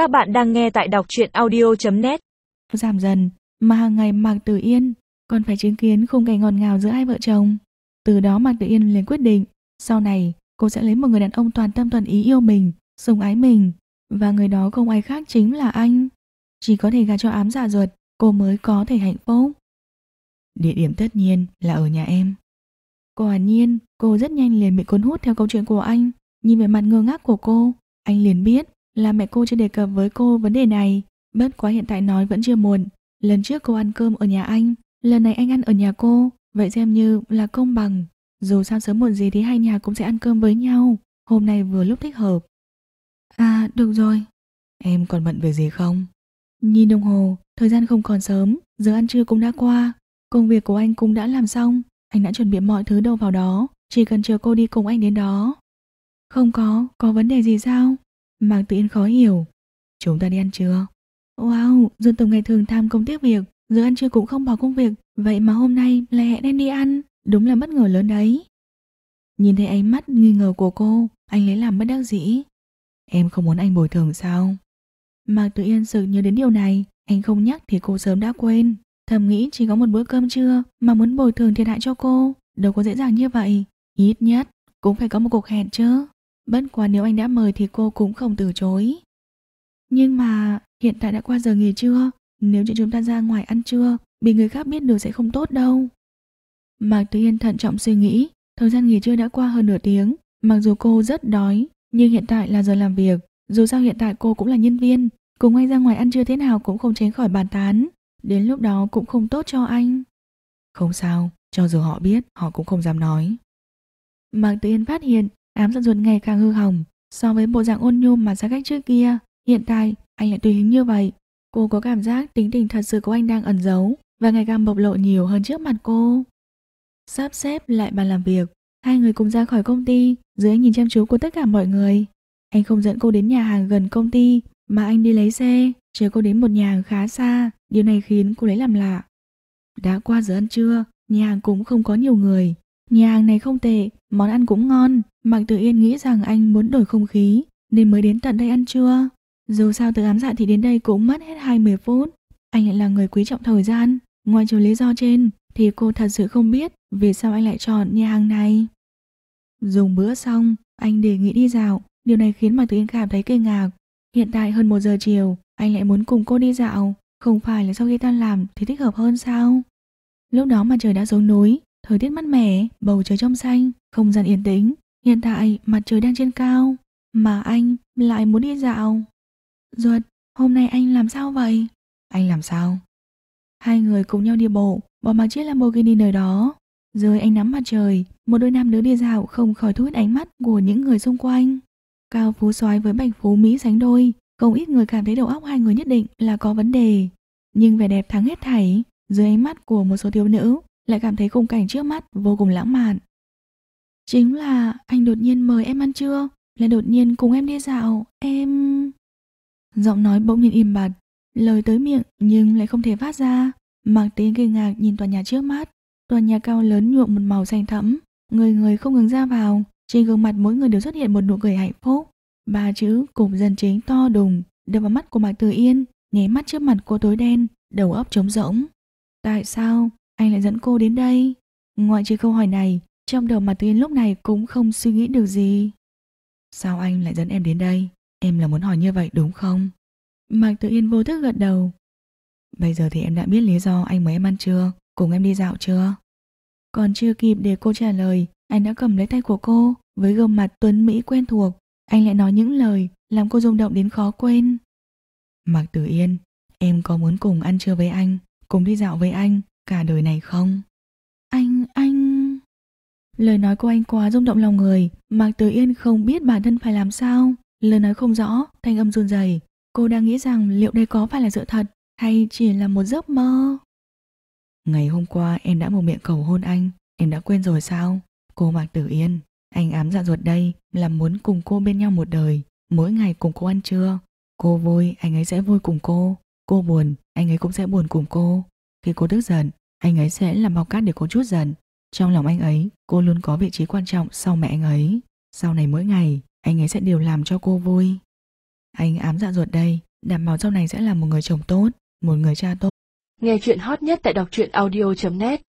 Các bạn đang nghe tại đọc truyện audio.net Giảm dần, mà hàng ngày Mạc Tử Yên còn phải chứng kiến khung cảnh ngọt ngào giữa hai vợ chồng. Từ đó Mạc Tử Yên liền quyết định, sau này cô sẽ lấy một người đàn ông toàn tâm toàn ý yêu mình, sủng ái mình, và người đó không ai khác chính là anh. Chỉ có thể gả cho ám dạ ruột, cô mới có thể hạnh phúc. Địa điểm tất nhiên là ở nhà em. Quả nhiên, cô rất nhanh liền bị cuốn hút theo câu chuyện của anh. Nhìn về mặt ngơ ngác của cô, anh liền biết là mẹ cô chưa đề cập với cô vấn đề này. Bất quá hiện tại nói vẫn chưa muộn. Lần trước cô ăn cơm ở nhà anh, lần này anh ăn ở nhà cô, vậy xem như là công bằng. Dù sao sớm muộn gì thì hai nhà cũng sẽ ăn cơm với nhau. Hôm nay vừa lúc thích hợp. À, được rồi. Em còn bận việc gì không? Nhìn đồng hồ, thời gian không còn sớm, giờ ăn trưa cũng đã qua. Công việc của anh cũng đã làm xong, anh đã chuẩn bị mọi thứ đâu vào đó, chỉ cần chờ cô đi cùng anh đến đó. Không có, có vấn đề gì sao? Mạc Tự Yên khó hiểu. Chúng ta đi ăn trưa. Wow, Dương Tổng ngày thường tham công tiếc việc, giờ ăn trưa cũng không bỏ công việc, vậy mà hôm nay lại hẹn em đi ăn, đúng là bất ngờ lớn đấy. Nhìn thấy ánh mắt nghi ngờ của cô, anh lấy làm bất đắc dĩ. Em không muốn anh bồi thường sao? Mạc Tự Yên sự nhớ đến điều này, anh không nhắc thì cô sớm đã quên. Thầm nghĩ chỉ có một bữa cơm trưa mà muốn bồi thường thiệt hại cho cô, đâu có dễ dàng như vậy. Ít nhất cũng phải có một cuộc hẹn chứ. Bất quá nếu anh đã mời thì cô cũng không từ chối. Nhưng mà hiện tại đã qua giờ nghỉ trưa, nếu chị chúng ta ra ngoài ăn trưa, bị người khác biết được sẽ không tốt đâu. Mạc Tử Yên thận trọng suy nghĩ, thời gian nghỉ trưa đã qua hơn nửa tiếng, mặc dù cô rất đói, nhưng hiện tại là giờ làm việc, dù sao hiện tại cô cũng là nhân viên, cùng anh ra ngoài ăn trưa thế nào cũng không tránh khỏi bàn tán, đến lúc đó cũng không tốt cho anh. Không sao, cho dù họ biết, họ cũng không dám nói. Mạc Tử Yên phát hiện ám dạ ruột ngày càng hư hỏng so với bộ dạng ôn nhu mà xa cách trước kia. Hiện tại, anh lại tùy hứng như vậy. Cô có cảm giác tính tình thật sự của anh đang ẩn giấu và ngày càng bộc lộ nhiều hơn trước mặt cô. Sắp xếp lại bàn làm việc, hai người cùng ra khỏi công ty dưới nhìn chăm chú của tất cả mọi người. Anh không dẫn cô đến nhà hàng gần công ty mà anh đi lấy xe, chờ cô đến một nhà hàng khá xa, điều này khiến cô lấy làm lạ. Đã qua giờ ăn trưa, nhà hàng cũng không có nhiều người. Nhà hàng này không tệ, món ăn cũng ngon, Mạc Tử Yên nghĩ rằng anh muốn đổi không khí, nên mới đến tận đây ăn trưa. Dù sao từ ám dạ thì đến đây cũng mất hết 20 phút. Anh lại là người quý trọng thời gian, ngoài trừ lý do trên thì cô thật sự không biết vì sao anh lại chọn nhà hàng này. Dùng bữa xong, anh đề nghị đi dạo, điều này khiến Mạc Tử Yên cảm thấy kinh ngạc. Hiện tại hơn 1 giờ chiều, anh lại muốn cùng cô đi dạo, không phải là sau khi tan làm thì thích hợp hơn sao? Lúc đó mà trời đã xuống núi, thời tiết mát mẻ, bầu trời trong xanh, không gian yên tĩnh. Hiện tại mặt trời đang trên cao, mà anh lại muốn đi dạo. Ruột, hôm nay anh làm sao vậy? Anh làm sao? Hai người cùng nhau đi bộ, bỏ mặc chiếc Lamborghini nơi đó. Dưới ánh nắng mặt trời, một đôi nam nữ đi dạo không khỏi thu hút ánh mắt của những người xung quanh. Cao Phú soái với Bạch Phú Mỹ sánh đôi, không ít người cảm thấy đầu óc hai người nhất định là có vấn đề. Nhưng vẻ đẹp thắng hết thảy, dưới ánh mắt của một số thiếu nữ lại cảm thấy khung cảnh trước mắt vô cùng lãng mạn. Chính là anh đột nhiên mời em ăn trưa, lại đột nhiên cùng em đi dạo, em... Giọng nói bỗng nhiên im bặt, lời tới miệng nhưng lại không thể phát ra. Mạc Tín kinh ngạc nhìn tòa nhà trước mắt, tòa nhà cao lớn nhuộm một màu xanh thẫm, người người không ngừng ra vào, trên gương mặt mỗi người đều xuất hiện một nụ cười hạnh phúc. Ba chữ cục dân chính to đùng đập vào mắt của Mạc Từ Yên, nháy mắt trước mặt cô tối đen, đầu óc trống rỗng. Tại sao anh lại dẫn cô đến đây? Ngoại trừ câu hỏi này, trong đầu mặt Tuyên lúc này cũng không suy nghĩ được gì. Sao anh lại dẫn em đến đây? Em là muốn hỏi như vậy đúng không? Mạc Tự Yên vô thức gật đầu. Bây giờ thì em đã biết lý do anh mời em ăn trưa Cùng em đi dạo chưa? Còn chưa kịp để cô trả lời, anh đã cầm lấy tay của cô với gương mặt tuấn Mỹ quen thuộc. Anh lại nói những lời làm cô rung động đến khó quên. Mạc Tử Yên, em có muốn cùng ăn trưa với anh, cùng đi dạo với anh cả đời này không? Anh, anh... Lời nói của anh quá rung động lòng người, Mạc Tử Yên không biết bản thân phải làm sao. Lời nói không rõ, thanh âm run rẩy. Cô đang nghĩ rằng liệu đây có phải là sự thật hay chỉ là một giấc mơ. Ngày hôm qua em đã một miệng cầu hôn anh, em đã quên rồi sao? Cô Mạc Tử Yên, anh ám dạ ruột đây là muốn cùng cô bên nhau một đời, mỗi ngày cùng cô ăn trưa. Cô vui, anh ấy sẽ vui cùng cô. Cô buồn, anh ấy cũng sẽ buồn cùng cô. Khi cô tức giận, anh ấy sẽ làm bao cát để cô chút giận. Trong lòng anh ấy, cô luôn có vị trí quan trọng sau mẹ anh ấy. Sau này mỗi ngày, anh ấy sẽ đều làm cho cô vui. Anh ám dạ ruột đây đảm bảo sau này sẽ là một người chồng tốt, một người cha tốt. Nghe chuyện hot nhất tại đọc truyện audio.net